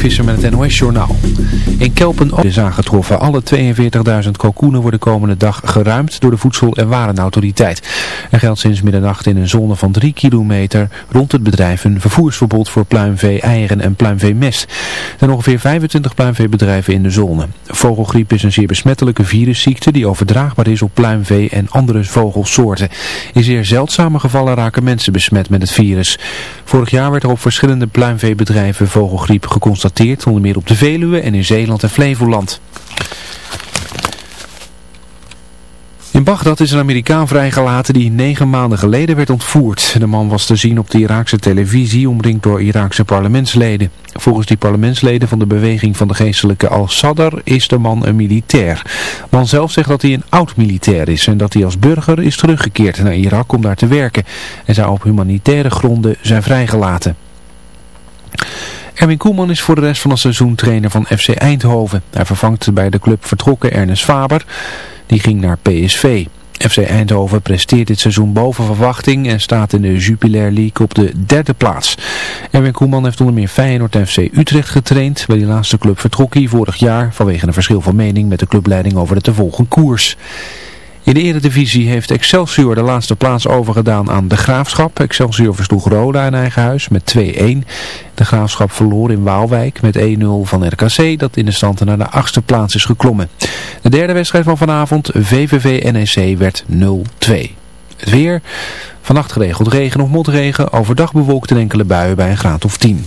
Visser met het NOS-journaal. In Kelpen is aangetroffen. Alle 42.000 kalkoenen worden komende dag geruimd door de Voedsel- en Warenautoriteit. Er geldt sinds middernacht in een zone van 3 kilometer rond het bedrijf een vervoersverbod voor pluimvee, eieren en pluimveemest. Er zijn ongeveer 25 pluimveebedrijven in de zone. Vogelgriep is een zeer besmettelijke virusziekte die overdraagbaar is op pluimvee en andere vogelsoorten. In zeer zeldzame gevallen raken mensen besmet met het virus. Vorig jaar werd er op verschillende pluimveebedrijven vogelgriep geconstateerd, onder meer op de Veluwe en in Zeeland en Flevoland. In Bagdad is een Amerikaan vrijgelaten die negen maanden geleden werd ontvoerd. De man was te zien op de Iraakse televisie, omringd door Iraakse parlementsleden. Volgens die parlementsleden van de beweging van de geestelijke Al-Sadr is de man een militair. De man zelf zegt dat hij een oud-militair is en dat hij als burger is teruggekeerd naar Irak om daar te werken. En zou op humanitaire gronden zijn vrijgelaten. Erwin Koeman is voor de rest van het seizoen trainer van FC Eindhoven. Hij vervangt bij de club vertrokken Ernest Faber. Die ging naar PSV. FC Eindhoven presteert dit seizoen boven verwachting en staat in de Jupiler League op de derde plaats. Erwin Koeman heeft onder meer Feyenoord en FC Utrecht getraind. Bij die laatste club vertrok hij vorig jaar vanwege een verschil van mening met de clubleiding over de te volgen koers. In de eredivisie heeft Excelsior de laatste plaats overgedaan aan de Graafschap. Excelsior versloeg Roda in eigen huis met 2-1. De Graafschap verloor in Waalwijk met 1-0 van RKC dat in de stand naar de achtste plaats is geklommen. De derde wedstrijd van vanavond, VVV-NEC, werd 0-2. Het weer, vannacht geregeld regen of motregen, overdag bewolkt en enkele buien bij een graad of 10.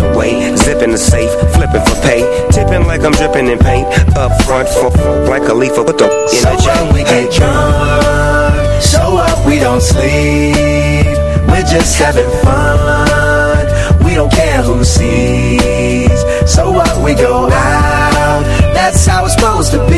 away. Zipping the safe, flipping for pay. Tipping like I'm dripping in paint. Up front, for, like a leaf, put the in so a chain. we get drunk, so up, we don't sleep. We're just having fun. We don't care who sees. So what we go out, that's how it's supposed to be.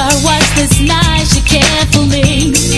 I watch this night, she cared for me.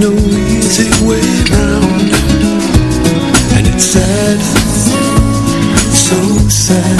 no easy way around, And it's sad, so sad.